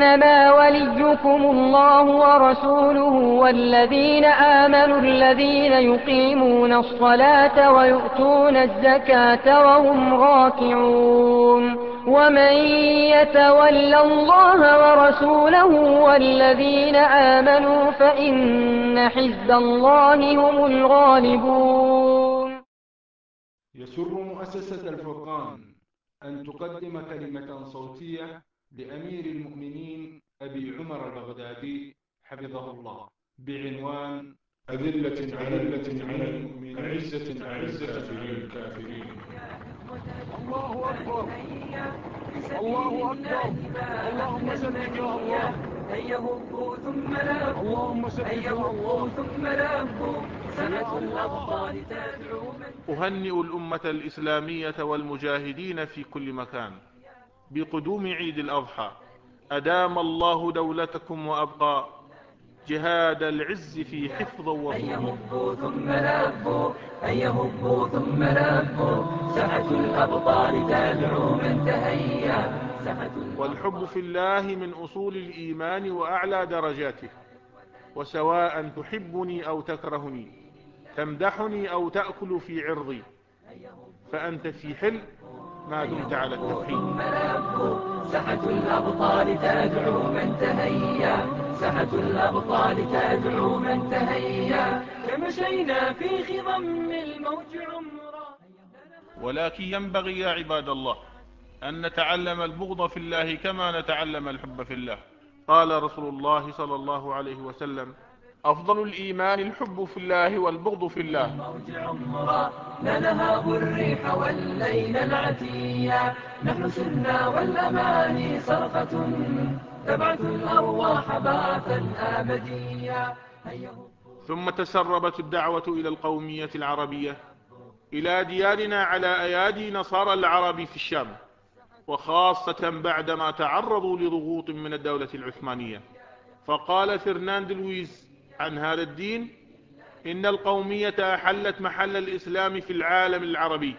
إنما وليكم الله ورسوله والذين آمنوا الذين يقيمون الصلاة ويؤتون الزكاة وهم راكعون ومن يتول الله ورسوله والذين آمنوا فإن حزب الله هم الغالبون يسر مؤسسة الفرقان أن تقدم كلمة صوتية لأمير المؤمنين أبي عمر البغدادي حفظه الله بعنوان أذلة أذلة على المؤمنين أعزة أعزة على الكافرين. الله أكبر. الله أكبر. اللهم سدد يا الله. هيا هبوا ثم لبوا اللهم هيا يا الله. ثم لبوا سنة الأبطال تدعو من أهنئ الأمة الإسلامية والمجاهدين في كل مكان. بقدوم عيد الأضحى. أدام الله دولتكم وأبقى. جهاد العز في حفظ هيا وفضل هبوا ثم لبوا هيا هبوا ثم لبوا ساحة الأبطال تدعو من الأبطال. والحب في الله من أصول الإيمان وأعلى درجاته. وسواء تحبني أو تكرهني. تمدحني أو تأكل في عرضي. فأنت في حل ما دمت على التوحيد. ساحة الأبطال تدعو من تهيأ. ساحة الأبطال تدعو من تهيأ. كمشينا في خضم الموج عمرا. ولكن ينبغي يا عباد الله أن نتعلم البغض في الله كما نتعلم الحب في الله. قال رسول الله صلى الله عليه وسلم أفضل الإيمان الحب في الله والبغض في الله. موج عمرا لا نهاب الريح والليل العتيا نحن سرنا والأماني صرخة. تبعث الأرواح بعثا هبوا ثم تسربت الدعوة إلى القومية العربية. إلى ديارنا على أيادي نصارى العرب في الشام وخاصة بعدما تعرضوا لضغوط من الدولة العثمانية. فقال فرناند لويس عن هذا الدين؟ إن القومية أحلت محل الإسلام في العالم العربي.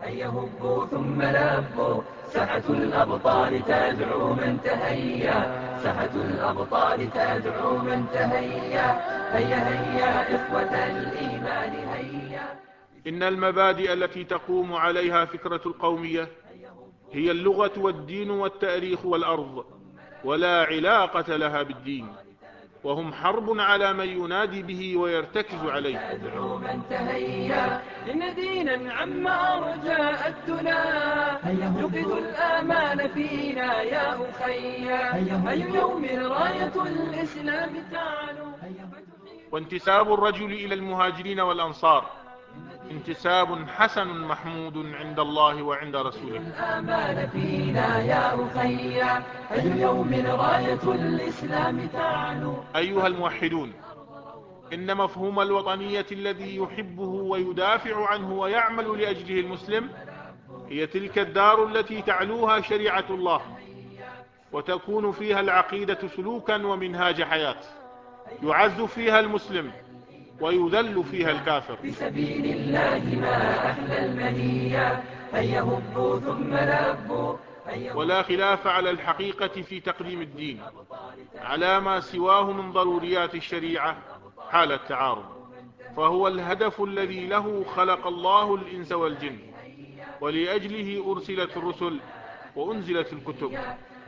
هيا هبوا ثم لبوا ساحة الأبطال تدعو من تهيأ. ساحة الأبطال تدعو من تهيأ. هيا هيا إخوة الإيمان هيا. إن المبادئ التي تقوم عليها فكرة القومية هي اللغة والدين والتأريخ والأرض ولا علاقة لها بالدين. وهم حرب على من ينادي به ويرتكز عليه. تدعو من تهيا إن دينا عما أرجاء الدنا يوقظ الآمال فينا يا أخيا أي يوم راية الإسلام تعلو وانتساب الرجل إلى المهاجرين والأنصار. انتساب حسن محمود عند الله وعند رسوله. الآمال فينا يا أخيا أي يوم راية الإسلام تعلو. أيها الموحدون إن مفهوم الوطنية الذي يحبه ويدافع عنه ويعمل لأجله المسلم هي تلك الدار التي تعلوها شريعة الله وتكون فيها العقيدة سلوكا ومنهاج حياة يعز فيها المسلم ويذل فيها الكافر. في سبيل الله ما أحلى المنية هيا هبوا ثم لبوا هيا ولا خلاف على الحقيقة في تقديم الدين على ما سواه من ضروريات الشريعة حال التعارض. فهو الهدف الذي له خلق الله الإنس والجن ولأجله أرسلت الرسل وأنزلت الكتب.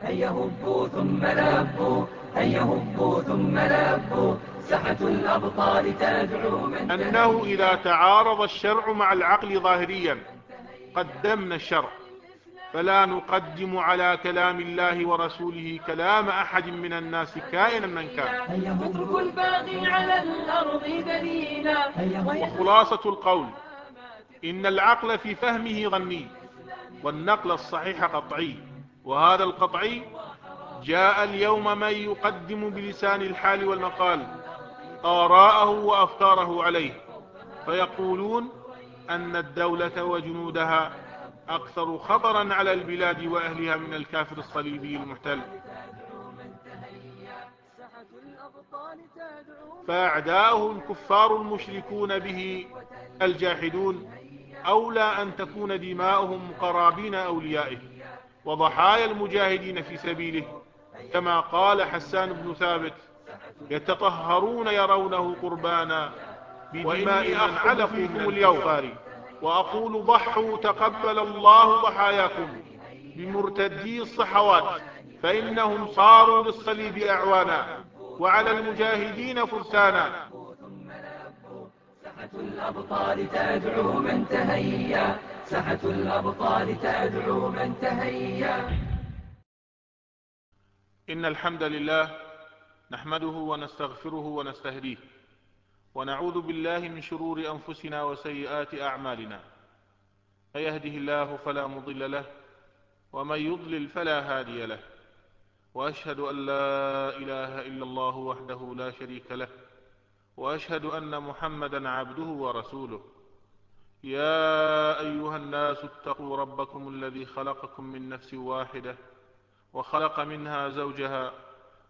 هيا هبوا ثم لبوا هيا هبوا ثم لبوا الأبطال تدعو من أنه إذا تعارض الشرع مع العقل ظاهريا قدمنا الشرع. فلا نقدم على كلام الله ورسوله كلام أحد من الناس كائنا من كان. الباغي على الأرض دليلا. وخلاصة القول. إن العقل في فهمه ظني والنقل الصحيح قطعي. وهذا القطعي جاء اليوم من يقدم بلسان الحال والمقال. آراءه وأفكاره عليه. فيقولون أن الدولة وجنودها أكثر خطرا على البلاد وأهلها من الكافر الصليبي المحتل. فأعداؤه الكفار المشركون به الجاحدون أولى أن تكون دماؤهم مقرابين أوليائه وضحايا المجاهدين في سبيله كما قال حسان بن ثابت يتطهرون يرونه قربانا بدماء من علقوا اليوم وأقول ضحوا تقبل الله ضحاياكم بمرتدي الصحوات فإنهم صاروا للصليب أعوانا وعلى المجاهدين فرسانا. سحة الأبطال تدعو من تهيأ. سحة الأبطال تدعو من تهيأ. إن الحمد لله نحمده ونستغفره ونستهديه ونعوذ بالله من شرور أنفسنا وسيئات أعمالنا. من يهده الله فلا مضل له ومن يضلل فلا هادي له. وأشهد أن لا إله إلا الله وحده لا شريك له وأشهد أن محمدا عبده ورسوله. يا أيها الناس اتقوا ربكم الذي خلقكم من نفس واحدة وخلق منها زوجها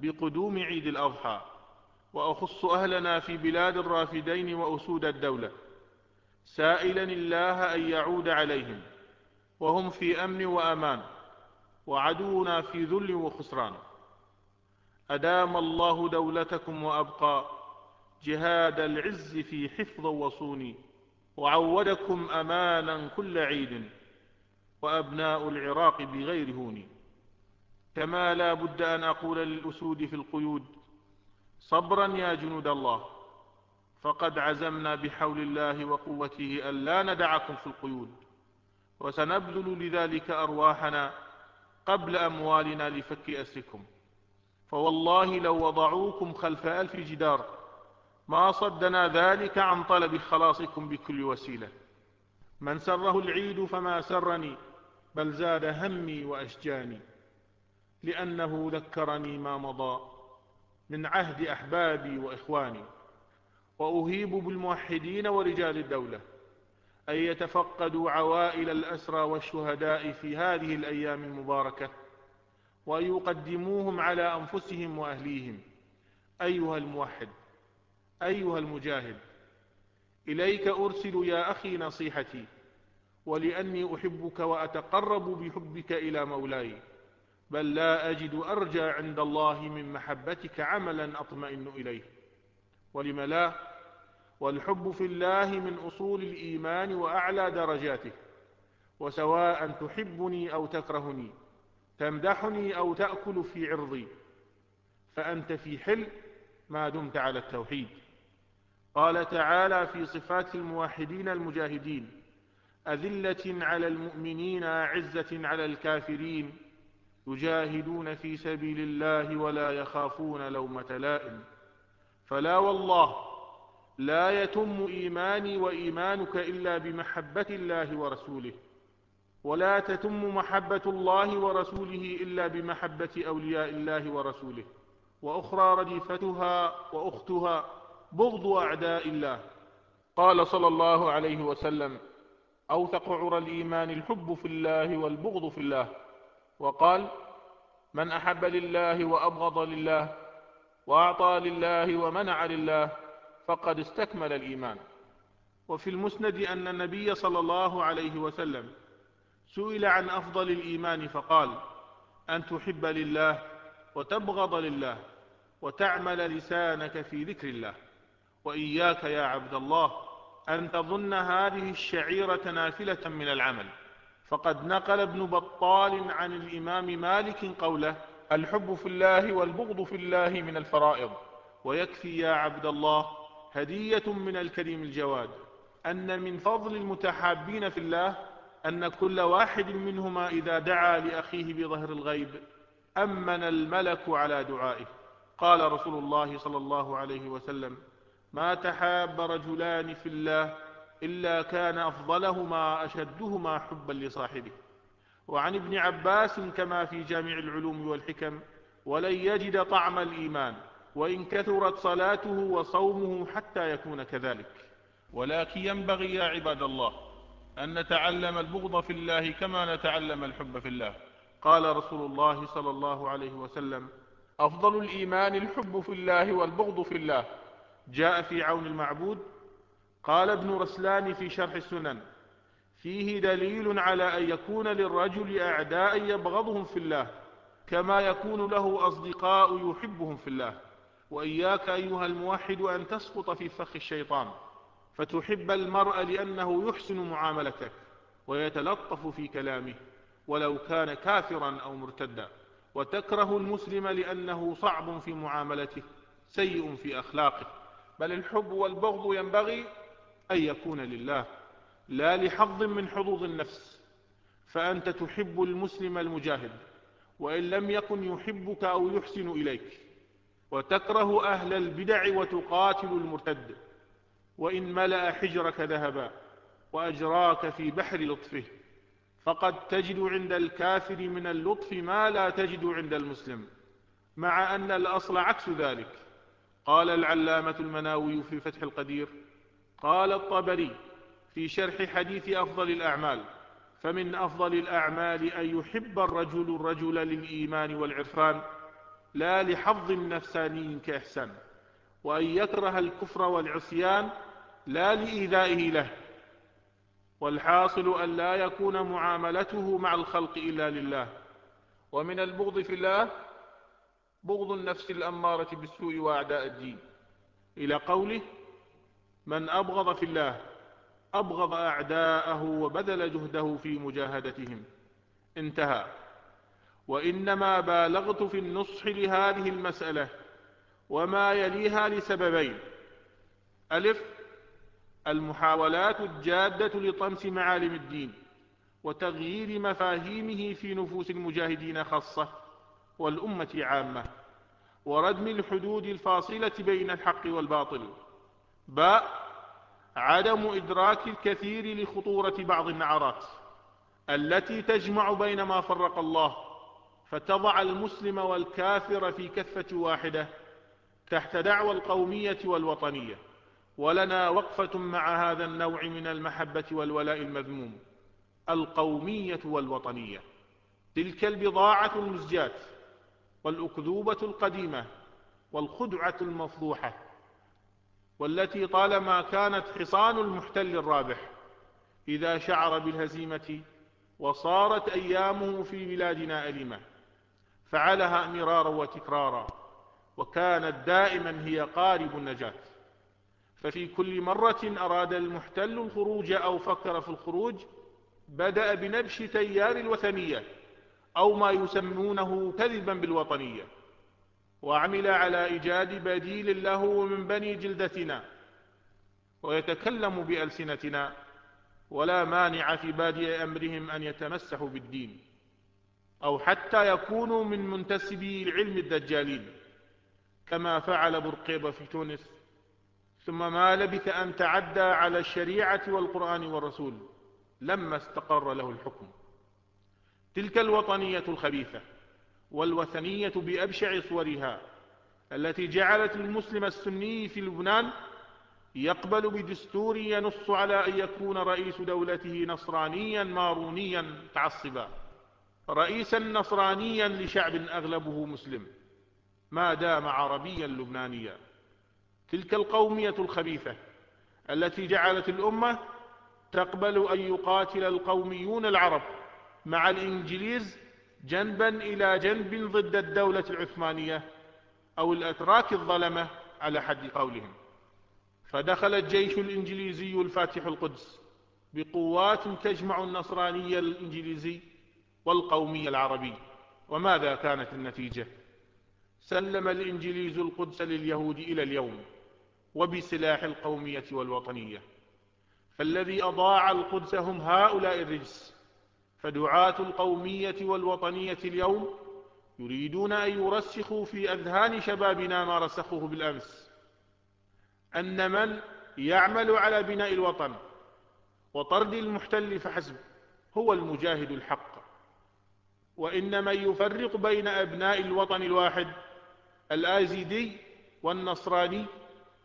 بقدوم عيد الأضحى وأخص أهلنا في بلاد الرافدين وأسود الدولة. سائلا الله أن يعود عليهم وهم في أمن وأمان وعدونا في ذل وخسران. أدام الله دولتكم وأبقى جهاد العز في حفظ وصون وعودكم أمانا كل عيد وأبناء العراق بغير هون. كما لا بد أن أقول للأسود في القيود صبرا يا جنود الله فقد عزمنا بحول الله وقوته أن لا ندعكم في القيود وسنبذل لذلك أرواحنا قبل أموالنا لفك أسركم. فوالله لو وضعوكم خلف ألف جدار ما صدنا ذلك عن طلب خلاصكم بكل وسيلة. من سره العيد فما سرني بل زاد همي وأشجاني. لأنه ذكرني ما مضى من عهد أحبابي وإخواني وأهيب بالموحدين ورجال الدولة أن يتفقدوا عوائل الأسرى والشهداء في هذه الأيام المباركة وأن يقدموهم على أنفسهم وأهليهم. أيها الموحد أيها المجاهد إليك أرسل يا أخي نصيحتي ولأني أحبك وأتقرب بحبك إلى مولاي. بل لا أجد أرجى عند الله من محبتك عملا أطمئن إليه. ولم لا؟ والحب في الله من أصول الإيمان وأعلى درجاته. وسواء تحبني أو تكرهني تمدحني أو تأكل في عرضي فأنت في حل ما دمت على التوحيد. قال تعالى في صفات الموحدين المجاهدين أذلة على المؤمنين أعزة على الكافرين. يجاهدون في سبيل الله ولا يخافون لومة لائم. فلا والله لا يتم إيماني وإيمانك إلا بمحبة الله ورسوله ولا تتم محبة الله ورسوله إلا بمحبة أولياء الله ورسوله وأخرى رديفتها وأختها بغض أعداء الله. قال صلى الله عليه وسلم أوثق عرى الإيمان الحب في الله والبغض في الله. وقال من أحب لله وأبغض لله وأعطى لله ومنع لله فقد استكمل الإيمان. وفي المسند أن النبي صلى الله عليه وسلم سئل عن أفضل الإيمان فقال أن تحب لله وتبغض لله وتعمل لسانك في ذكر الله وإياك يا عبد الله أن تظن هذه الشعيرة نافلة من العمل. فقد نقل ابن بطال عن الإمام مالك قوله الحب في الله والبغض في الله من الفرائض. ويكفي يا عبد الله هدية من الكريم الجواد. أن من فضل المتحابين في الله أن كل واحد منهما إذا دعا لأخيه بظهر الغيب أمن الملك على دعائه. قال رسول الله صلى الله عليه وسلم ما تحاب رجلان في الله إلا كان أفضلهما أشدهما حبا لصاحبه. وعن ابن عباس كما في جامع العلوم والحكم ولن يجد طعم الإيمان وإن كثرت صلاته وصومه حتى يكون كذلك. ولكن ينبغي يا عباد الله أن نتعلم البغض في الله كما نتعلم الحب في الله. قال رسول الله صلى الله عليه وسلم أفضل الإيمان الحب في الله والبغض في الله. جاء في عون المعبود قال ابن رسلان في شرح السنن فيه دليل على أن يكون للرجل أعداء يبغضهم في الله كما يكون له أصدقاء يحبهم في الله. وإياك أيها الموحد أن تسقط في فخ الشيطان فتحب المرء لأنه يحسن معاملتك ويتلطف في كلامه ولو كان كافرا أو مرتدا. وتكره المسلم لأنه صعب في معاملته سيء في أخلاقه. بل الحب والبغض ينبغي أن يكون لله لا لحظ من حظوظ النفس. فأنت تحب المسلم المجاهد وإن لم يكن يحبك أو يحسن إليك. وتكره أهل البدع وتقاتل المرتد. وإن ملأ حجرك ذهبا وأجراك في بحر لطفه. فقد تجد عند الكافر من اللطف ما لا تجد عند المسلم. مع أن الأصل عكس ذلك. قال العلامة المناوي في فتح القدير قال الطبري في شرح حديث أفضل الأعمال فمن أفضل الأعمال أن يحب الرجل الرجل للإيمان والعرفان لا لحظ نفساني كإحسان وأن يكره الكفر والعصيان لا لإيذائه له والحاصل أن لا يكون معاملته مع الخلق إلا لله. ومن البغض في الله بغض النفس الأمارة بالسوء وأعداء الدين. إلى قوله من أبغض في الله أبغض أعداءه وبذل جهده في مجاهدتهم. انتهى. وإنما بالغت في النصح لهذه المسألة وما يليها لسببين. ألف المحاولات الجادة لطمس معالم الدين وتغيير مفاهيمه في نفوس المجاهدين خاصة والأمة عامة وردم الحدود الفاصلة بين الحق والباطل. باء عدم إدراك الكثير لخطورة بعض النعرات التي تجمع بين ما فرق الله فتضع المسلم والكافر في كفة واحدة تحت دعوى القومية والوطنية. ولنا وقفة مع هذا النوع من المحبة والولاء المذموم القومية والوطنية. تلك البضاعة المزجاة والأكذوبة القديمة والخدعة المفضوحة. والتي طالما كانت حصان المحتل الرابح إذا شعر بالهزيمة وصارت أيامه في بلادنا ألمة فعلها مرارا وتكرارا وكانت دائما هي قارب النجاة. ففي كل مرة أراد المحتل الخروج أو فكر في الخروج بدأ بنبش تيار الوثنية أو ما يسمونه كذبا بالوطنية. وعمل على إيجاد بديل له من بني جلدتنا ويتكلم بألسنتنا ولا مانع في بادئ أمرهم أن يتمسحوا بالدين أو حتى يكونوا من منتسبي علم الدجالين كما فعل برقيبة في تونس ثم ما لبث أن تعدى على الشريعة والقرآن والرسول لما استقر له الحكم. تلك الوطنية الخبيثة. والوثنية بأبشع صورها التي جعلت المسلم السني في لبنان يقبل بدستور ينص على أن يكون رئيس دولته نصرانيا مارونيا تعصبا رئيسا نصرانيا لشعب أغلبه مسلم ما دام عربيا لبنانيا. تلك القومية الخبيثة التي جعلت الأمة تقبل أن يقاتل القوميون العرب مع الإنجليز جنبا إلى جنب ضد الدولة العثمانية أو الأتراك الظلمة على حد قولهم. فدخل الجيش الإنجليزي الفاتح القدس بقوات تجمع النصراني الإنجليزي والقومي العربي وماذا كانت النتيجة؟ سلم الإنجليز القدس لليهود إلى اليوم وبسلاح القومية والوطنية. فالذي أضاع القدس هم هؤلاء الرجس. فدعاة القومية والوطنية اليوم يريدون أن يرسخوا في أذهان شبابنا ما رسخوه بالأمس. أن من يعمل على بناء الوطن وطرد المحتل فحسب هو المجاهد الحق. وإن من يفرق بين أبناء الوطن الواحد الآزيدي والنصراني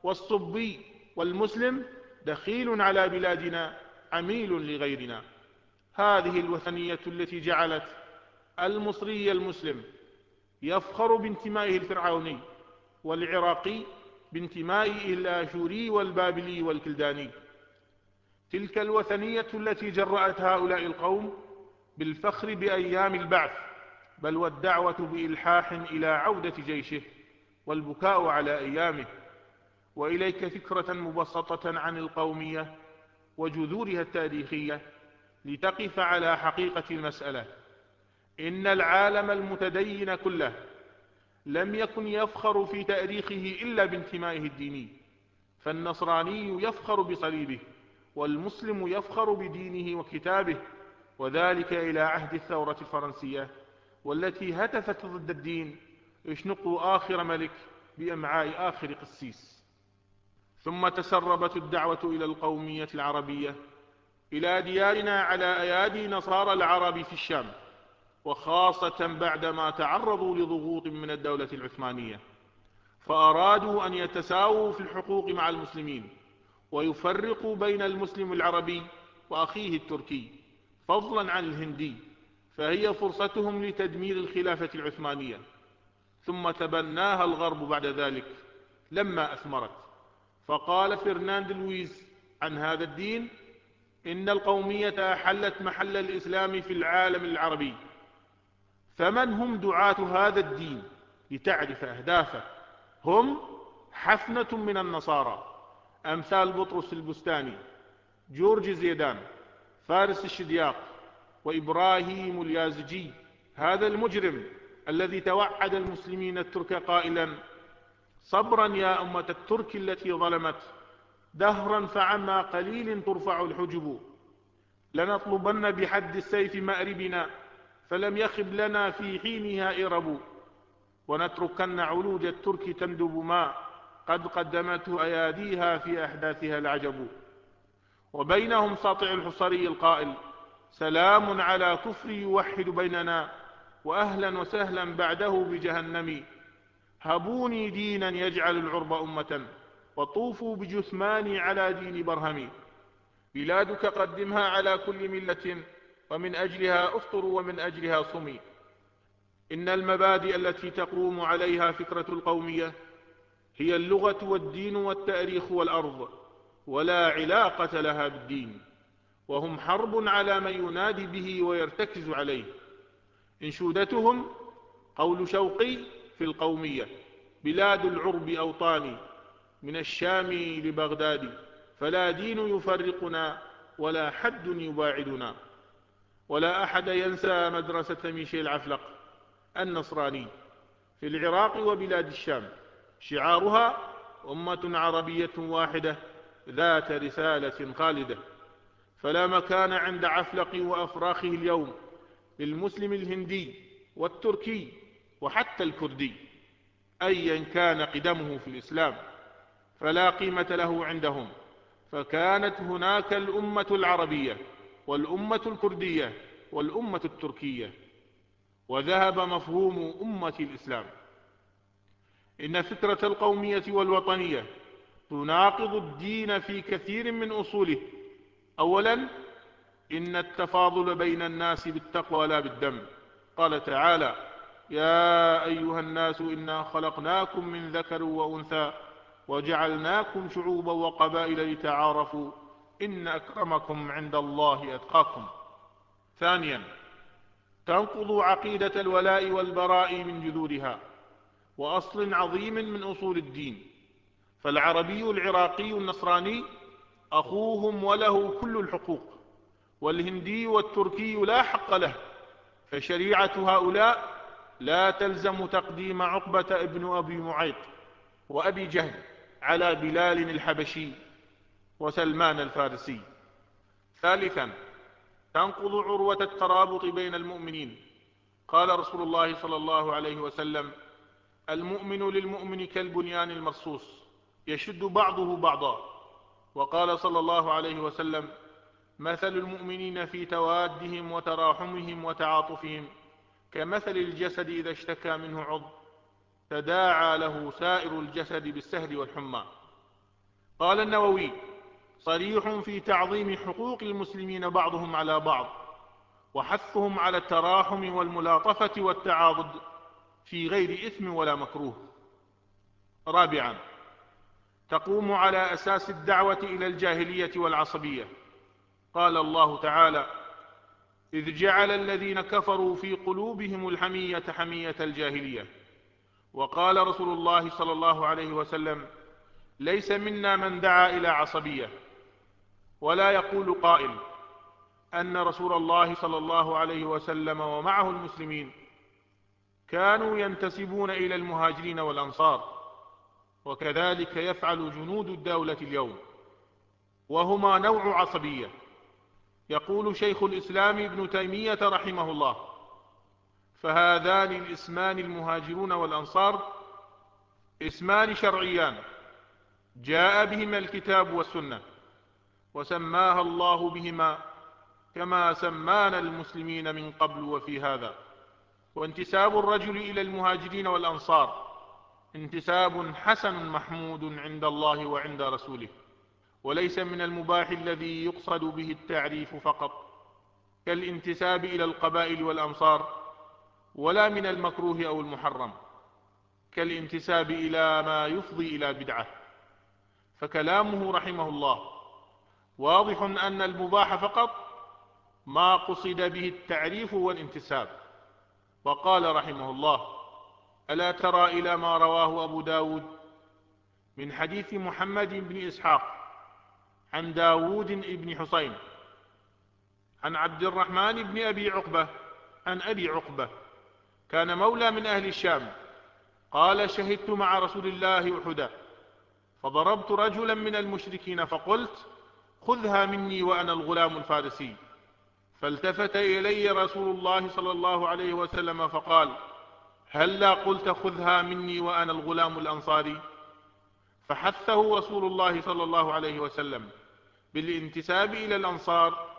والصبي والمسلم دخيل على بلادنا عميل لغيرنا. هذه الوثنية التي جعلت المصري المسلم يفخر بانتمائه الفرعوني والعراقي بانتمائه الآشوري والبابلي والكلداني. تلك الوثنية التي جرأت هؤلاء القوم بالفخر بأيام البعث بل والدعوة بإلحاح إلى عودة جيشه والبكاء على أيامه. وإليك فكرة مبسطة عن القومية وجذورها التاريخية لتقف على حقيقة المسألة. إن العالم المتدين كله لم يكن يفخر في تاريخه إلا بانتمائه الديني فالنصراني يفخر بصليبه والمسلم يفخر بدينه وكتابه وذلك إلى عهد الثورة الفرنسية والتي هتفت ضد الدين اشنقوا آخر ملك بأمعاء آخر قسيس. ثم تسربت الدعوة إلى القومية العربية إلى ديارنا على أيادي نصارى العرب في الشام وخاصة بعدما تعرضوا لضغوط من الدولة العثمانية فأرادوا أن يتساووا في الحقوق مع المسلمين ويفرقوا بين المسلم العربي وأخيه التركي فضلا عن الهندي فهي فرصتهم لتدمير الخلافة العثمانية. ثم تبناها الغرب بعد ذلك لما أثمرت. فقال فرناند لويس عن هذا الدين إن القومية أحلت محل الإسلام في العالم العربي. فمن هم دعاة هذا الدين لتعرف أهدافه؟ هم حفنة من النصارى. أمثال بطرس البستاني جورج زيدان فارس الشدياق وإبراهيم اليازجي. هذا المجرم الذي توعد المسلمين الترك قائلا صبرا يا أمة الترك التي ظلمت دهرا فعما قليل ترفع الحجب. لنطلبن بحد السيف مأربنا فلم يخب لنا في حينها إرب. ونتركن علوج الترك تندب ما قد قدمته أياديها في أحداثها العجب. وبينهم ساطع الحصري القائل سلام على كفر يوحد بيننا وأهلا وسهلا بعده بجهنم. هبوني دينا يجعل العرب أمة. وطوفوا بجثماني على دين برهم بلادك قدمها على كل ملة ومن أجلها أفطر ومن أجلها صمي. إن المبادئ التي تقوم عليها فكرة القومية هي اللغة والدين والتأريخ والأرض ولا علاقة لها بالدين. وهم حرب على من ينادي به ويرتكز عليه. انشودتهم قول شوقي في القومية بلاد العرب أوطاني. من الشام لبغداد فلا دين يفرقنا ولا حد يباعدنا. ولا أحد ينسى مدرسة ميشيل عفلق النصراني. في العراق وبلاد الشام شعارها أمة عربية واحدة ذات رسالة خالدة. فلا مكان عند عفلق وأفراخه اليوم للمسلم الهندي والتركي وحتى الكردي أيا كان قدمه في الإسلام. فلا قيمة له عندهم. فكانت هناك الأمة العربية والأمة الكردية والأمة التركية وذهب مفهوم أمة الإسلام. إن فكرة القومية والوطنية تناقض الدين في كثير من أصوله. أولا إن التفاضل بين الناس بالتقوى لا بالدم. قال تعالى يا أيها الناس إنا خلقناكم من ذكر وأنثى وجعلناكم شعوبا وقبائل لتعارفوا إن أكرمكم عند الله أتقاكم. ثانيا تنقض عقيدة الولاء والبراء من جذورها وأصل عظيم من أصول الدين. فالعربي العراقي النصراني أخوهم وله كل الحقوق والهندي والتركي لا حق له فشريعة هؤلاء لا تلزم تقديم عقبة ابن أبي معيط وأبي جهل. على بلال الحبشي وسلمان الفارسي. ثالثا تنقض عروة الترابط بين المؤمنين. قال رسول الله صلى الله عليه وسلم المؤمن للمؤمن كالبنيان المرصوص يشد بعضه بعضا. وقال صلى الله عليه وسلم مثل المؤمنين في توادهم وتراحمهم وتعاطفهم كمثل الجسد إذا اشتكى منه عضو. تداعى له سائر الجسد بالسهر والحمى. قال النووي صريح في تعظيم حقوق المسلمين بعضهم على بعض وحثهم على التراحم والملاطفة والتعاضد في غير إثم ولا مكروه. رابعا تقوم على أساس الدعوة إلى الجاهلية والعصبية. قال الله تعالى إذ جعل الذين كفروا في قلوبهم الحمية حمية الجاهلية. وقال رسول الله صلى الله عليه وسلم ليس منا من دعا إلى عصبية. ولا يقول قائل أن رسول الله صلى الله عليه وسلم ومعه المسلمين كانوا ينتسبون إلى المهاجرين والأنصار وكذلك يفعل جنود الدولة اليوم وهما نوع عصبية. يقول شيخ الإسلام ابن تيمية رحمه الله فهذان الاسمان المهاجرون والأنصار اسمان شرعيان. جاء بهما الكتاب والسنة وسماها الله بهما كما سمانا المسلمين من قبل وفي هذا. وانتساب الرجل إلى المهاجرين والأنصار انتساب حسن محمود عند الله وعند رسوله وليس من المباح الذي يقصد به التعريف فقط كالانتساب إلى القبائل والأمصار ولا من المكروه أو المحرم كالانتساب إلى ما يفضي إلى بدعة. فكلامه رحمه الله واضح أن المباح فقط ما قصد به التعريف والانتساب. وقال رحمه الله ألا ترى إلى ما رواه أبو داود من حديث محمد بن إسحاق عن داود بن حسين عن عبد الرحمن بن أبي عقبة عن أبي عقبة كان مولى من أهل الشام. قال شهدت مع رسول الله أحدا فضربت رجلا من المشركين فقلت خذها مني وأنا الغلام الفارسي. فالتفت إلي رسول الله صلى الله عليه وسلم فقال هلا قلت خذها مني وأنا الغلام الأنصاري؟ فحثه رسول الله صلى الله عليه وسلم بالانتساب إلى الأنصار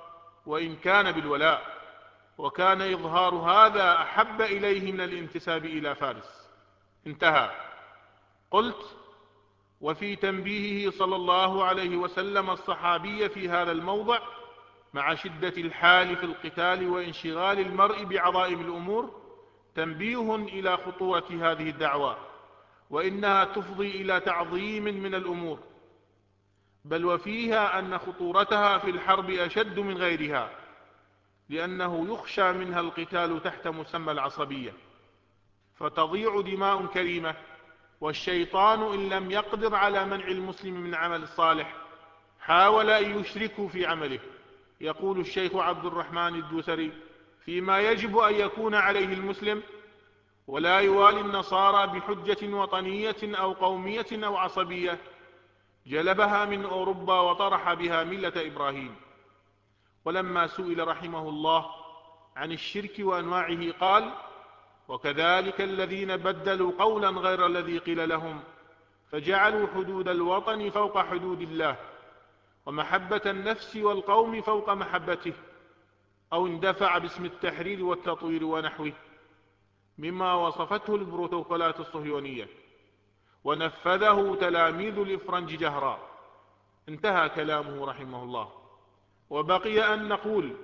وإن كان بالولاء. وكان إظهار هذا أحب إليه من الانتساب إلى فارس. انتهى. قلت وفي تنبيهه صلى الله عليه وسلم الصحابي في هذا الموضع مع شدة الحال في القتال وانشغال المرء بعظائم الأمور تنبيه إلى خطورة هذه الدعوة وإنها تفضي إلى تعظيم من الأمور بل وفيها أن خطورتها في الحرب أشد من غيرها. لأنه يخشى منها القتال تحت مسمى العصبية. فتضيع دماء كريمة والشيطان إن لم يقدر على منع المسلم من عمل الصالح حاول أن يشركه في عمله. يقول الشيخ عبد الرحمن الدوسري فيما يجب أن يكون عليه المسلم ولا يوالي النصارى بحجة وطنية أو قومية أو عصبية جلبها من أوروبا وطرح بها ملة إبراهيم. ولما سئل رحمه الله عن الشرك وأنواعه قال وكذلك الذين بدلوا قولا غير الذي قيل لهم فجعلوا حدود الوطن فوق حدود الله ومحبة النفس والقوم فوق محبته أو اندفع باسم التحرير والتطوير ونحوه مما وصفته البروتوكولات الصهيونية ونفذه تلاميذ الإفرنج جهرا. انتهى كلامه رحمه الله. وبقي أن نقول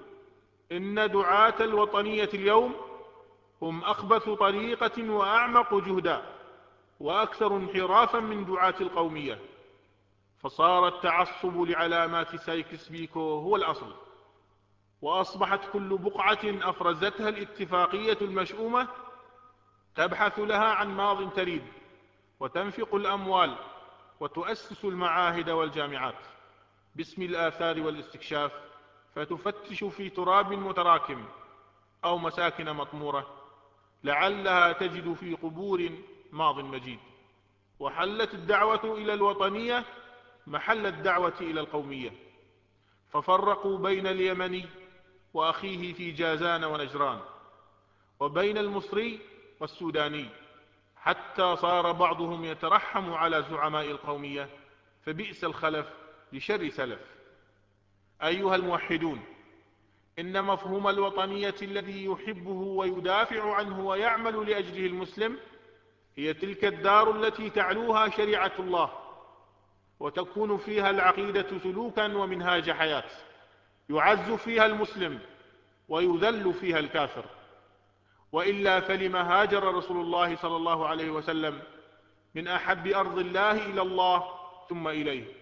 إن دعاة الوطنية اليوم هم أخبث طريقة وأعمق جهدا وأكثر انحرافا من دعاة القومية فصار التعصب لعلامات سايكس بيكو هو الأصل. وأصبحت كل بقعة أفرزتها الاتفاقية المشؤومة تبحث لها عن ماض تريد وتنفق الأموال وتؤسس المعاهد والجامعات. باسم الآثار والاستكشاف فتفتش في تراب متراكم أو مساكن مطمورة لعلها تجد في قبور ماض مجيد. وحلت الدعوة إلى الوطنية محل الدعوة إلى القومية. ففرقوا بين اليمني وأخيه في جازان ونجران وبين المصري والسوداني حتى صار بعضهم يترحم على زعماء القومية فبئس الخلف لشر سلف. أيها الموحدون إن مفهوم الوطنية الذي يحبه ويدافع عنه ويعمل لأجله المسلم هي تلك الدار التي تعلوها شريعة الله وتكون فيها العقيدة سلوكا ومنهاج حياة يعز فيها المسلم ويذل فيها الكافر. وإلا فلما هاجر رسول الله صلى الله عليه وسلم من أحب أرض الله إلى الله ثم إليه.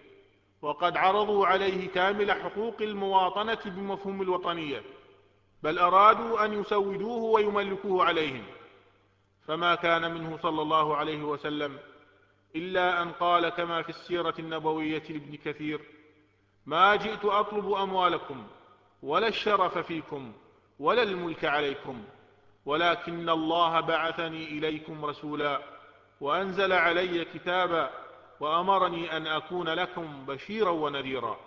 وقد عرضوا عليه كامل حقوق المواطنة بمفهوم الوطنية بل أرادوا أن يسودوه ويملكوه عليهم. فما كان منه صلى الله عليه وسلم إلا أن قال كما في السيرة النبوية لابن كثير ما جئت أطلب أموالكم ولا الشرف فيكم ولا الملك عليكم ولكن الله بعثني إليكم رسولا وأنزل علي كتابا وأمرني أن أكون لكم بشيرا ونذيرا.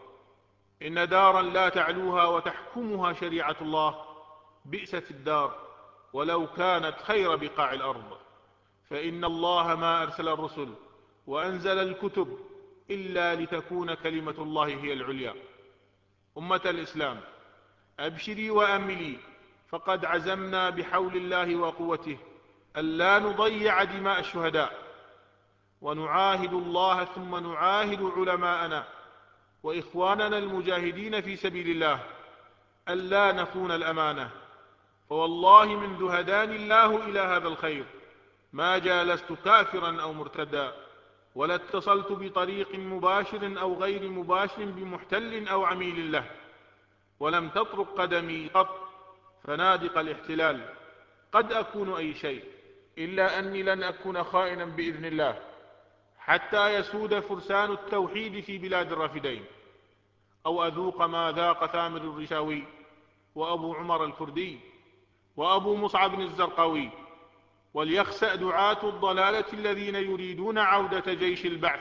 إن دارا لا تعلوها وتحكمها شريعة الله بئست الدار ولو كانت خير بقاع الأرض. فإن الله ما أرسل الرسل وأنزل الكتب إلا لتكون كلمة الله هي العليا. أمة الإسلام أبشري وأملي فقد عزمنا بحول الله وقوته ألا نضيع دماء الشهداء. ونعاهد الله ثم نعاهد علماءنا وإخواننا المجاهدين في سبيل الله ألا نخون الأمانة. فوالله منذ هداني الله إلى هذا الخير. ما جالست كافرا أو مرتدا ولا اتصلت بطريق مباشر أو غير مباشر بمحتل أو عميل له. ولم تطرق قدمي قط فنادق الاحتلال. قد أكون أي شيء إلا أني لن أكون خائنا بإذن الله. حتى يسود فرسان التوحيد في بلاد الرافدين. أو أذوق ما ذاق ثامر الرشاوي وأبو عمر الكردي وأبو مصعب الزرقاوي. وليخسأ دعاة الضلالة الذين يريدون عودة جيش البعث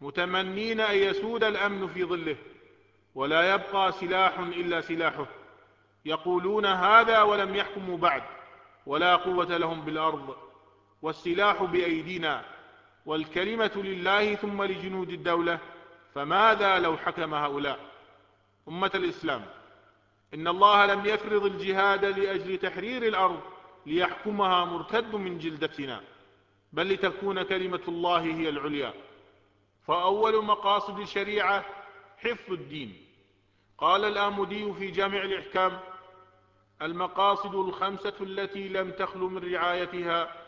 متمنين أن يسود الأمن في ظله. ولا يبقى سلاح إلا سلاحه. يقولون هذا ولم يحكموا بعد ولا قوة لهم بالأرض. والسلاح بأيدينا. والكلمة لله ثم لجنود الدولة فماذا لو حكم هؤلاء؟ أمة الإسلام إن الله لم يفرض الجهاد لأجل تحرير الأرض ليحكمها مرتد من جلدتنا بل لتكون كلمة الله هي العليا. فأول مقاصد الشريعة حفظ الدين. قال الآمدي في جامع الإحكام المقاصد الخمسة التي لم تخل من رعايتها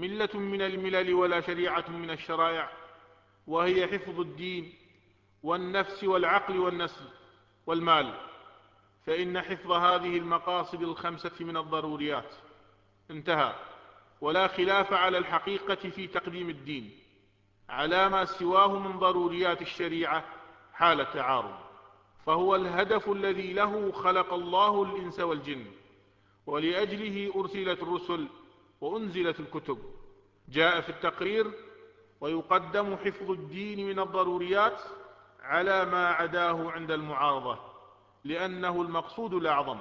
ملة من الملل ولا شريعة من الشرائع وهي حفظ الدين والنفس والعقل والنسل والمال. فإن حفظ هذه المقاصد الخمسة من الضروريات انتهى. ولا خلاف على الحقيقة في تقديم الدين على ما سواه من ضروريات الشريعة حال تعارض فهو الهدف الذي له خلق الله الإنس والجن ولأجله أرسلت الرسل وأنزلت الكتب. جاء في التقرير ويقدم حفظ الدين من الضروريات على ما عداه عند المعارضة لأنه المقصود الأعظم.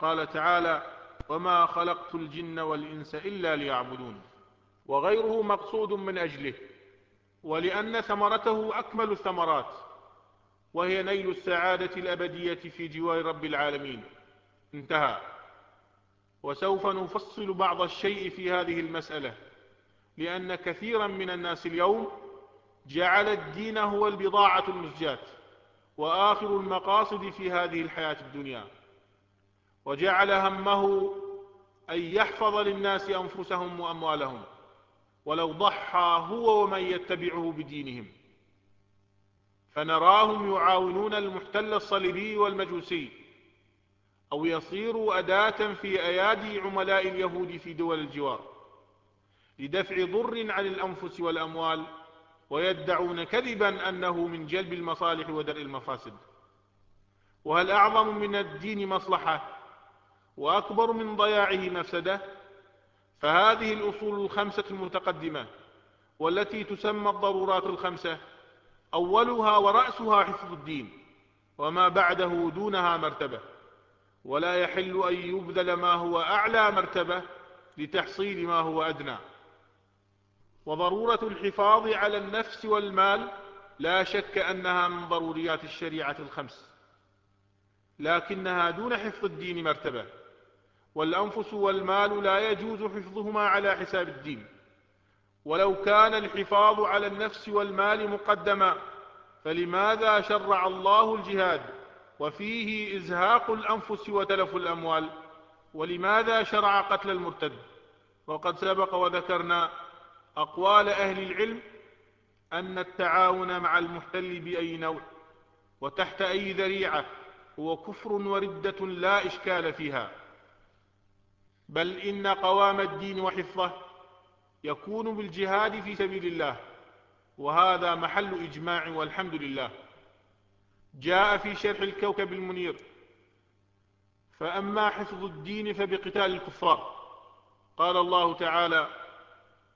قال تعالى وما خلقت الجن والإنس إلا ليعبدون وغيره مقصود من أجله ولأن ثمرته أكمل الثمرات وهي نيل السعادة الأبدية في جوار رب العالمين. انتهى. وسوف نفصل بعض الشيء في هذه المسألة لأن كثيرا من الناس اليوم جعل الدين هو البضاعة المزجاة وآخر المقاصد في هذه الحياة الدنيا وجعل همه أن يحفظ للناس أنفسهم وأموالهم ولو ضحى هو ومن يتبعه بدينهم. فنراهم يعاونون المحتل الصليبي والمجوسي أو يصيروا أداة في أيادي عملاء اليهود في دول الجوار لدفع ضر عن الأنفس والأموال ويدعون كذبا أنه من جلب المصالح ودرء المفاسد. وهل أعظم من الدين مصلحة وأكبر من ضياعه مفسدة؟ فهذه الأصول الخمسة المتقدمة والتي تسمى الضرورات الخمسة أولها ورأسها حفظ الدين وما بعده دونها مرتبة. ولا يحل أن يبذل ما هو أعلى مرتبة لتحصيل ما هو أدنى. وضرورة الحفاظ على النفس والمال لا شك أنها من ضروريات الشريعة الخمس لكنها دون حفظ الدين مرتبة والأنفس والمال لا يجوز حفظهما على حساب الدين. ولو كان الحفاظ على النفس والمال مقدما فلماذا شرع الله الجهاد؟ وفيه إزهاق الأنفس وتلف الأموال ولماذا شرع قتل المرتد؟ وقد سبق وذكرنا أقوال أهل العلم أن التعاون مع المحتل بأي نوع وتحت أي ذريعة هو كفر وردة لا إشكال فيها. بل إن قوام الدين وحفظه يكون بالجهاد في سبيل الله وهذا محل إجماع والحمد لله. جاء في شرح الكوكب المنير. فأما حفظ الدين فبقتال الكفار. قال الله تعالى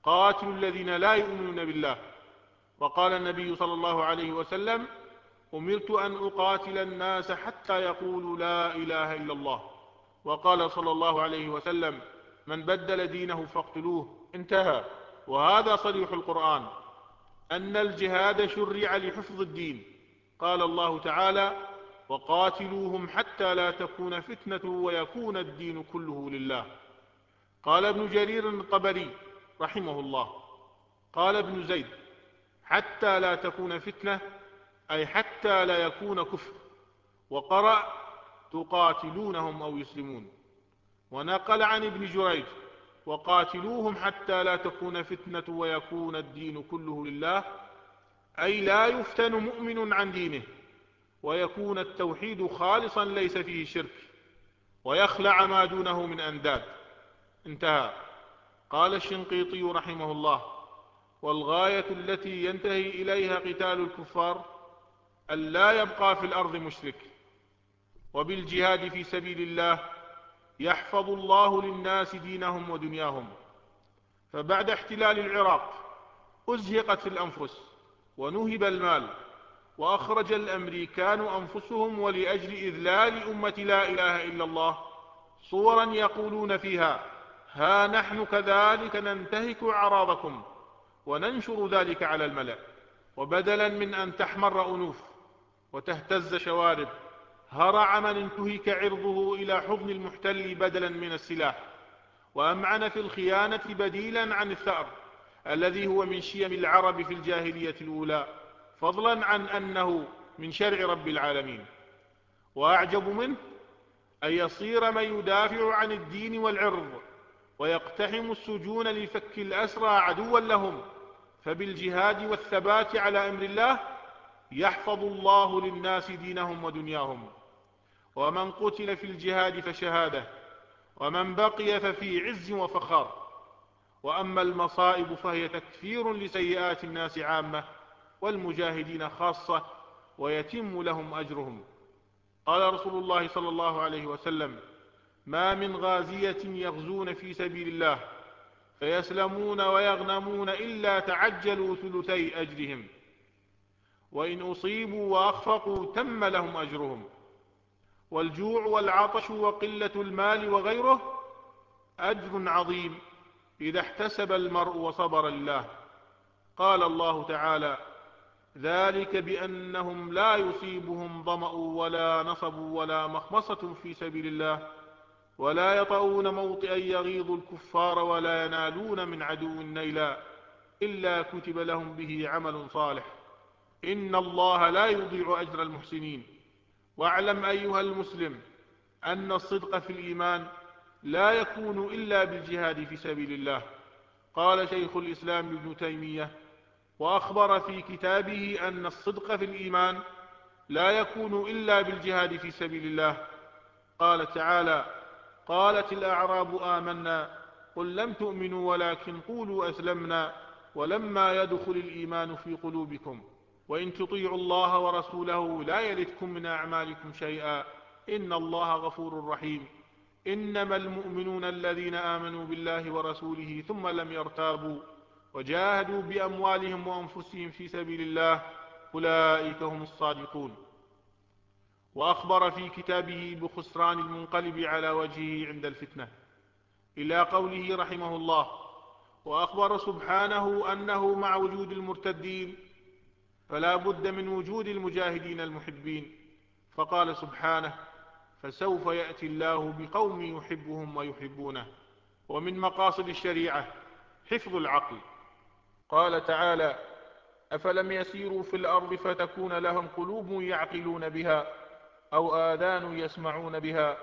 قاتلوا الذين لا يؤمنون بالله. وقال النبي صلى الله عليه وسلم أمرت أن أقاتل الناس حتى يقولوا لا إله إلا الله. وقال صلى الله عليه وسلم من بدل دينه فاقتلوه انتهى. وهذا صريح القرآن. أن الجهاد شرع لحفظ الدين. قال الله تعالى وقاتلوهم حتى لا تكون فتنة ويكون الدين كله لله. قال ابن جرير الطبري رحمه الله. قال ابن زيد حتى لا تكون فتنة أي حتى لا يكون كفر. وقرأ تقاتلونهم أو يسلمون. ونقل عن ابن جريج وقاتلوهم حتى لا تكون فتنة ويكون الدين كله لله. أي لا يفتن مؤمن عن دينه ويكون التوحيد خالصا ليس فيه شرك ويخلع ما دونه من أنداد. انتهى. قال الشنقيطي رحمه الله والغاية التي ينتهي إليها قتال الكفار أن لا يبقى في الأرض مشرك وبالجهاد في سبيل الله يحفظ الله للناس دينهم ودنياهم. فبعد احتلال العراق أزهقت الأنفس. ونهب المال. وأخرج الأمريكان أنفسهم ولأجل إذلال أمة لا إله إلا الله صورا يقولون فيها ها نحن كذلك ننتهك أعراضكم وننشر ذلك على الملأ. وبدلا من أن تحمر أنوف وتهتز شوارب هرع من انتهك عرضه إلى حضن المحتل بدلا من السلاح. وأمعن في الخيانة بديلا عن الثأر الذي هو من شيم العرب في الجاهلية الأولى فضلا عن أنه من شرع رب العالمين. وأعجب منه أن يصير من يدافع عن الدين والعرض ويقتحم السجون لفك الأسرى عدوا لهم. فبالجهاد والثبات على أمر الله يحفظ الله للناس دينهم ودنياهم. ومن قتل في الجهاد فشهادة ومن بقي ففي عز وفخار. وأما المصائب فهي تكفير لسيئات الناس عامة والمجاهدين خاصة ويتم لهم أجرهم. قال رسول الله صلى الله عليه وسلم ما من غازية يغزون في سبيل الله فيسلمون ويغنمون إلا تعجلوا ثلثي أجرهم. وإن أصيبوا وأخفقوا تم لهم أجرهم. والجوع والعطش وقلة المال وغيره أجر عظيم إذا احتسب المرء وصبر لله قال الله تعالى ذلك بأنهم لا يصيبهم ظمأ ولا نصب ولا مخمصة في سبيل الله ولا يطؤون موطئا يغيظ الكفار ولا ينالون من عدو نيلا إلا كتب لهم به عمل صالح. إن الله لا يضيع أجر المحسنين. واعلم أيها المسلم أن الصدق في الإيمان لا يكون إلا بالجهاد في سبيل الله. قال شيخ الإسلام ابن تيمية وأخبر في كتابه أن الصدق في الإيمان لا يكون إلا بالجهاد في سبيل الله. قال تعالى قالت الأعراب آمنا قل لم تؤمنوا ولكن قولوا أسلمنا ولما يدخل الإيمان في قلوبكم وإن تطيعوا الله ورسوله لا يلدكم من أعمالكم شيئا إن الله غفور رحيم. إنما المؤمنون الذين آمنوا بالله ورسوله ثم لم يرتابوا وجاهدوا بأموالهم وأنفسهم في سبيل الله أولئك هم الصادقون. وأخبر في كتابه بخسران المنقلب على وجهه عند الفتنة إلى قوله رحمه الله وأخبر سبحانه أنه مع وجود المرتدين فلا بد من وجود المجاهدين المحبين. فقال سبحانه فسوف يأتي الله بقوم يحبهم ويحبونه. ومن مقاصد الشريعة حفظ العقل. قال تعالى أفلم يسيروا في الأرض فتكون لهم قلوب يعقلون بها أو آذان يسمعون بها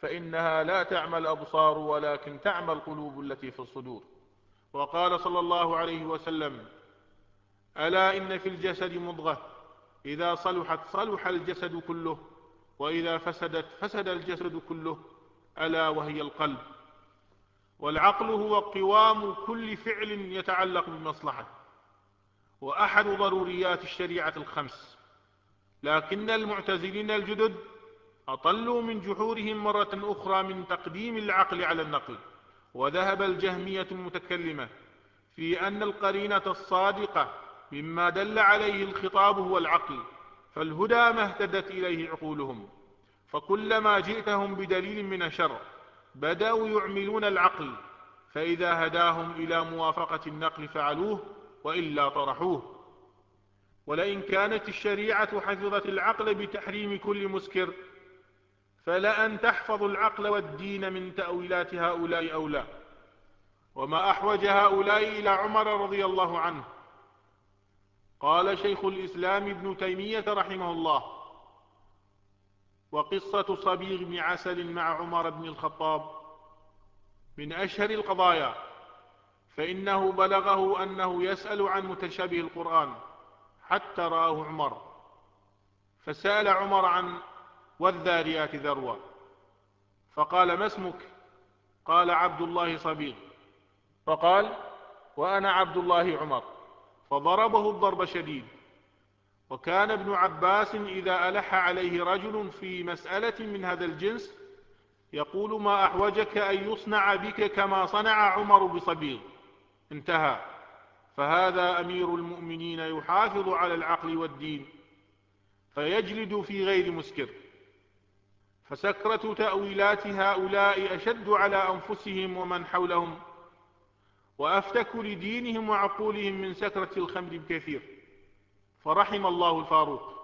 فإنها لا تعمى الأبصار ولكن تعمى القلوب التي في الصدور. وقال صلى الله عليه وسلم ألا إن في الجسد مضغة إذا صلحت صلح الجسد كله. وإذا فسدت فسد الجسد كله ألا وهي القلب. والعقل هو قوام كل فعل يتعلق بالمصلحة وأحد ضروريات الشريعة الخمس. لكن المعتزلين الجدد أطلوا من جحورهم مرة أخرى من تقديم العقل على النقل. وذهب الجهمية المتكلمة في أن القرينة الصادقة مما دل عليه الخطاب هو العقل. فالهدى ما اهتدت إليه عقولهم فكلما جئتهم بدليل من الشرع بدأوا يعملون العقل فإذا هداهم إلى موافقة النقل فعلوه وإلا طرحوه. ولئن كانت الشريعة حفظت العقل بتحريم كل مسكر فلأن تحفظ العقل والدين من تأويلات هؤلاء أولى وما أحوج هؤلاء إلى عمر رضي الله عنه قال شيخ الإسلام ابن تيمية رحمه الله وقصة صبيغ بن عسل مع عمر بن الخطاب من أشهر القضايا فإنه بلغه أنه يسأل عن متشابه القرآن حتى رآه عمر فسأل عمر عن والذاريات ذروا فقال ما اسمك؟ قال عبد الله صبيغ فقال وأنا عبد الله عمر. فضربه الضرب شديد. وكان ابن عباس إذا ألح عليه رجل في مسألة من هذا الجنس يقول ما أحوجك أن يصنع بك كما صنع عمر بصبيغ. انتهى. فهذا أمير المؤمنين يحافظ على العقل والدين فيجلد في غير مسكر. فسكرة تأويلات هؤلاء أشد على أنفسهم ومن حولهم. وأفتك لدينهم وعقولهم من سكرة الخمر بكثير فرحم الله الفاروق.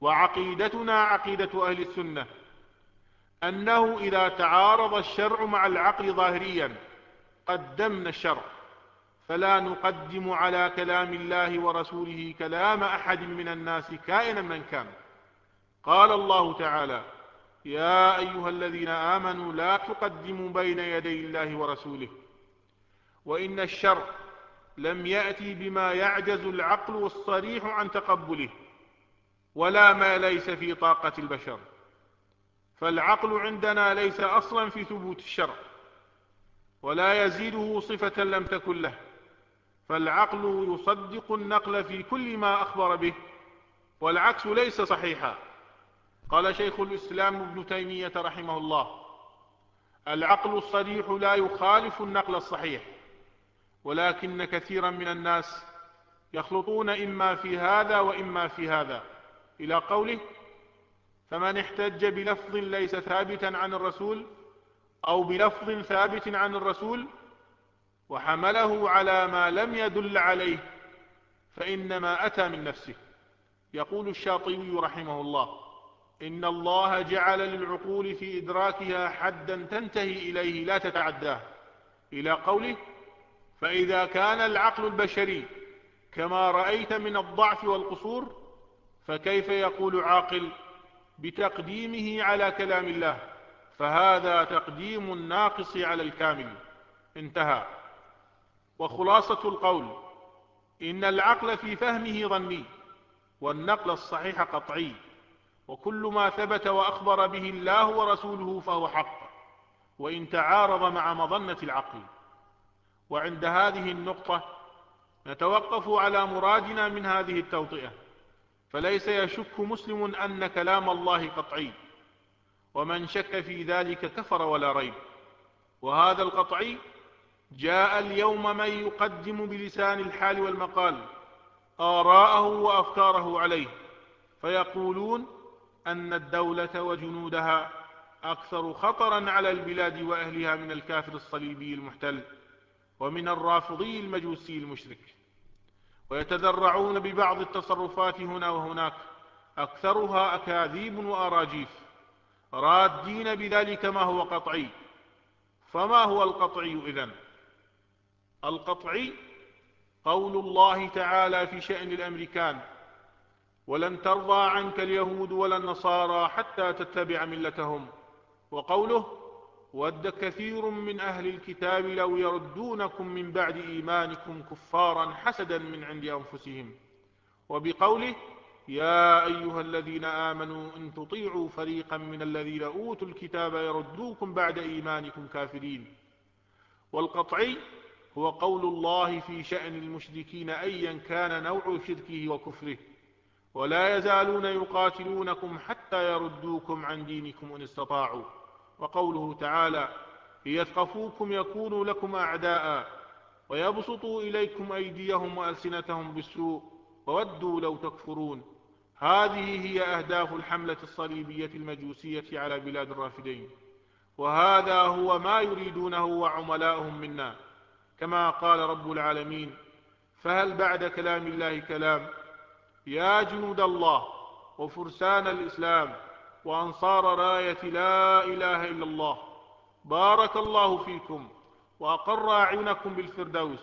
وعقيدتنا عقيدة أهل السنة. أنه إذا تعارض الشرع مع العقل ظاهريا قدمنا الشرع. فلا نقدم على كلام الله ورسوله كلام أحد من الناس كائنا من كان. قال الله تعالى يا أيها الذين آمنوا لا تقدموا بين يدي الله ورسوله وإن الشرع لم يأتي بما يعجز العقل الصريح عن تقبله ولا ما ليس في طاقة البشر. فالعقل عندنا ليس أصلا في ثبوت الشرع ولا يزيده صفة لم تكن له. فالعقل يصدق النقل في كل ما أخبر به والعكس ليس صحيحا. قال شيخ الإسلام ابن تيمية رحمه الله العقل الصريح لا يخالف النقل الصحيح. ولكن كثيرا من الناس يخلطون إما في هذا وإما في هذا. إلى قوله فمن احتج بلفظ ليس ثابتا عن الرسول أو بلفظ ثابت عن الرسول وحمله على ما لم يدل عليه فإنما أتى من نفسه. يقول الشاطبي رحمه الله إن الله جعل للعقول في إدراكها حدا تنتهي إليه لا تتعداه. إلى قوله فإذا كان العقل البشري كما رأيت من الضعف والقصور فكيف يقول عاقل بتقديمه على كلام الله؟ فهذا تقديم الناقص على الكامل. انتهى. وخلاصة القول إن العقل في فهمه ظني والنقل الصحيح قطعي وكل ما ثبت وأخبر به الله ورسوله فهو حق وإن تعارض مع مظنة العقل. وعند هذه النقطة نتوقف على مرادنا من هذه التوطئة فليس يشك مسلم أن كلام الله قطعي ومن شك في ذلك كفر ولا ريب. وهذا القطعي جاء اليوم من يقدم بلسان الحال والمقال آراءه وأفكاره عليه فيقولون أن الدولة وجنودها أكثر خطرا على البلاد وأهلها من الكافر الصليبي المحتل. ومن الرافضي المجوسي المشرك. ويتذرعون ببعض التصرفات هنا وهناك. أكثرها أكاذيب وأراجيف. رادين بذلك ما هو قطعي. فما هو القطعي إذن؟ القطعي قول الله تعالى في شأن الأمريكان ولن ترضى عنك اليهود ولا النصارى حتى تتبع ملتهم وقوله ود كثير من أهل الكتاب لو يردونكم من بعد إيمانكم كفارا حسدا من عند أنفسهم. وبقوله يا أيها الذين آمنوا إن تطيعوا فريقا من الذين أوتوا الكتاب يردوكم بعد إيمانكم كافرين. والقطعي هو قول الله في شأن المشركين أيا كان نوع شركه وكفره. ولا يزالون يقاتلونكم حتى يردوكم عن دينكم إن استطاعوا. وقوله تعالى ليثقفوكم يكونوا لكم أعداء ويبسطوا إليكم أيديهم وألسنتهم بالسوء وودوا لو تكفرون. هذه هي أهداف الحملة الصليبية المجوسية على بلاد الرافدين. وهذا هو ما يريدونه وعملاؤهم منا. كما قال رب العالمين فهل بعد كلام الله كلام يا جنود الله وفرسان الإسلام وأنصار راية لا إله إلا الله. بارك الله فيكم وأقر أعينكم بالفردوس.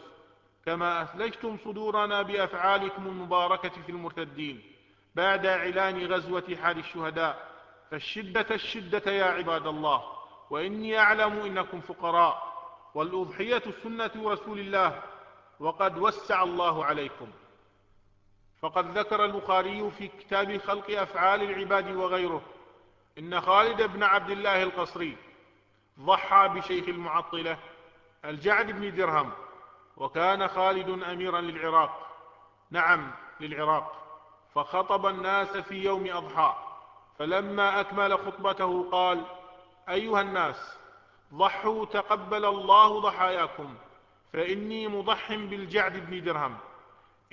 كما أثلجتم صدورنا بأفعالكم المباركة في المرتدين. بعد إعلان غزوة حال الشهداء فالشدة الشدة يا عباد الله. وإني أعلم إنكم فقراء. والأضحية سنة رسول الله. وقد وسع الله عليكم. فقد ذكر البخاري في كتاب خلق أفعال العباد وغيره إن خالد بن عبد الله القصري ضحى بشيخ المعطلة الجعد بن درهم وكان خالد أميرا للعراق. نعم للعراق. فخطب الناس في يوم أضحى. فلما أكمل خطبته قال أيها الناس ضحوا تقبل الله ضحاياكم فإني مضح بالجعد بن درهم.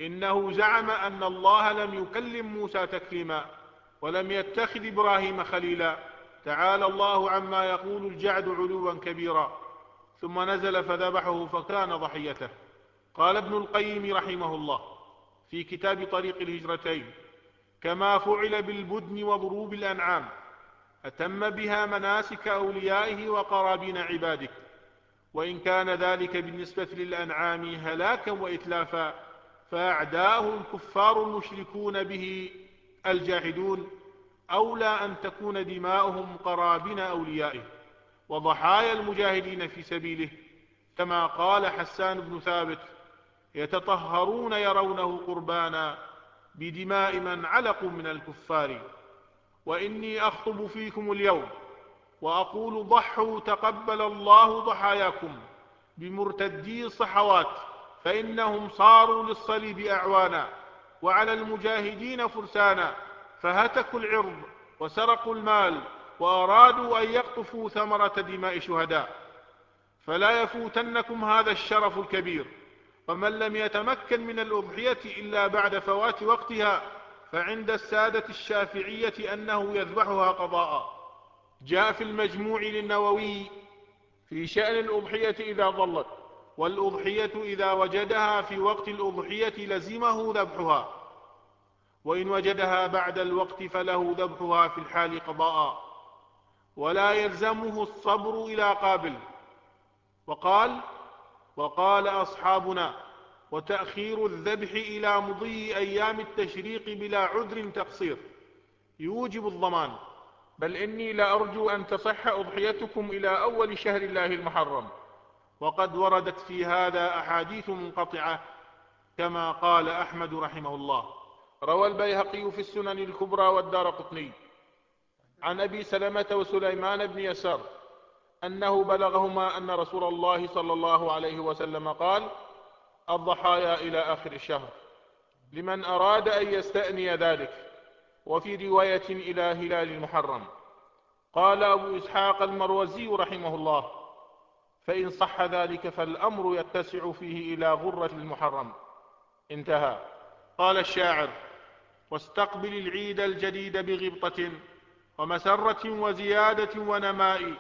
إنه زعم أن الله لم يكلم موسى تكليما. ولم يتخذ إبراهيم خليلا. تعالى الله عما يقول الجعد علوا كبيرا. ثم نزل فذبحه فكان ضحيته. قال ابن القيم رحمه الله في كتاب طريق الهجرتين كما فعل بالبدن وضروب الأنعام أتم بها مناسك أوليائه وقرابين عباده وإن كان ذلك بالنسبة للأنعام هلاكا وإتلافا فأعداؤه الكفار المشركون به الجاحدون أولى أن تكون دماؤهم قرابن أوليائه وضحايا المجاهدين في سبيله كما قال حسان بن ثابت يتطهرون يرونه قربانا بدماء من علقوا من الكفار. وإني أخطب فيكم اليوم وأقول ضحوا تقبل الله ضحاياكم بمرتدي الصحوات فإنهم صاروا للصليب أعوانا. وعلى المجاهدين فرسانا فهتكوا العرض وسرقوا المال وأرادوا أن يقطفوا ثمرة دماء شهداء. فلا يفوتنكم هذا الشرف الكبير. ومن لم يتمكن من الأضحية إلا بعد فوات وقتها فعند السادة الشافعية أنه يذبحها قضاء. جاء في المجموع للنووي في شأن الأضحية إذا ظلت. والأضحية إذا وجدها في وقت الأضحية لزمه ذبحها. وإن وجدها بعد الوقت فله ذبحها في الحال قضاء. ولا يلزمه الصبر إلى قابل. وقال وقال أصحابنا وتأخير الذبح إلى مضي أيام التشريق بلا عذر تقصير. يوجب الضمان. بل إني لأرجو أن تصح أضحيتكم إلى أول شهر الله المحرم. وقد وردت في هذا أحاديث منقطعة كما قال أحمد رحمه الله. روى البيهقي في السنن الكبرى والدار قطني. عن أبي سلمة وسليمان بن يسار أنه بلغهما أن رسول الله صلى الله عليه وسلم قال الضحايا إلى آخر الشهر لمن أراد أن يستأني ذلك وفي رواية إلى هلال المحرم. قال أبو إسحاق المروزي رحمه الله فإن صح ذلك فالأمر يتسع فيه إلى غرة المحرم. انتهى. قال الشاعر واستقبل العيد الجديد بغبطة ومسرة وزيادة ونماء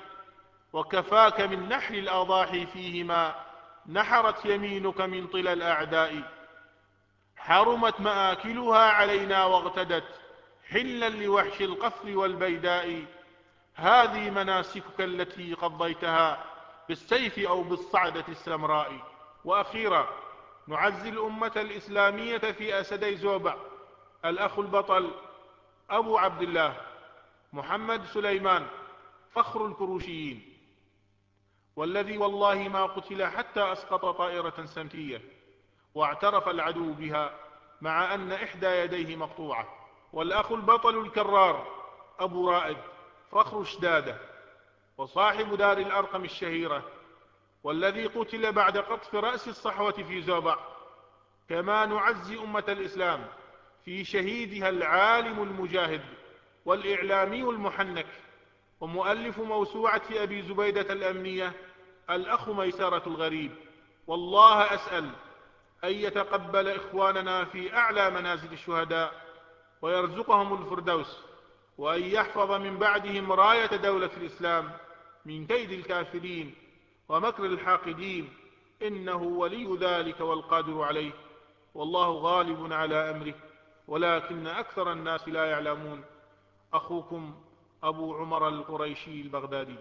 وكفاك من نحر الأضاحي فيهما نحرت يمينك من طل الأعداء. حرمت مآكلها علينا واغتدت حلا لوحش القفر والبيداء. هذه مناسكك التي قضيتها بالسيف أو بالصعدة السمراء. وأخيرا نعزي الأمة الإسلامية في أسدي زوبع. الأخ البطل أبو عبد الله محمد سليمان فخر الكروشيين. والذي والله ما قتل حتى أسقط طائرة سمكية واعترف العدو بها مع أن إحدى يديه مقطوعة. والأخ البطل الكرار أبو رائد فخر شدادة وصاحب دار الأرقم الشهيرة والذي قتل بعد قطف رأس الصحوة في زوبع. كما نعزي أمة الإسلام في شهيدها العالم المجاهد والإعلامي المحنك ومؤلف موسوعة أبي زبيدة الأمنية الأخ ميسرة الغريب. والله أسأل أن يتقبل إخواننا في أعلى منازل الشهداء ويرزقهم الفردوس وأن يحفظ من بعدهم راية دولة الإسلام. من كيد الكافرين ومكر الحاقدين إنه ولي ذلك والقادر عليه والله غالب على أمره ولكن أكثر الناس لا يعلمون أخوكم أبو عمر القريشي البغدادي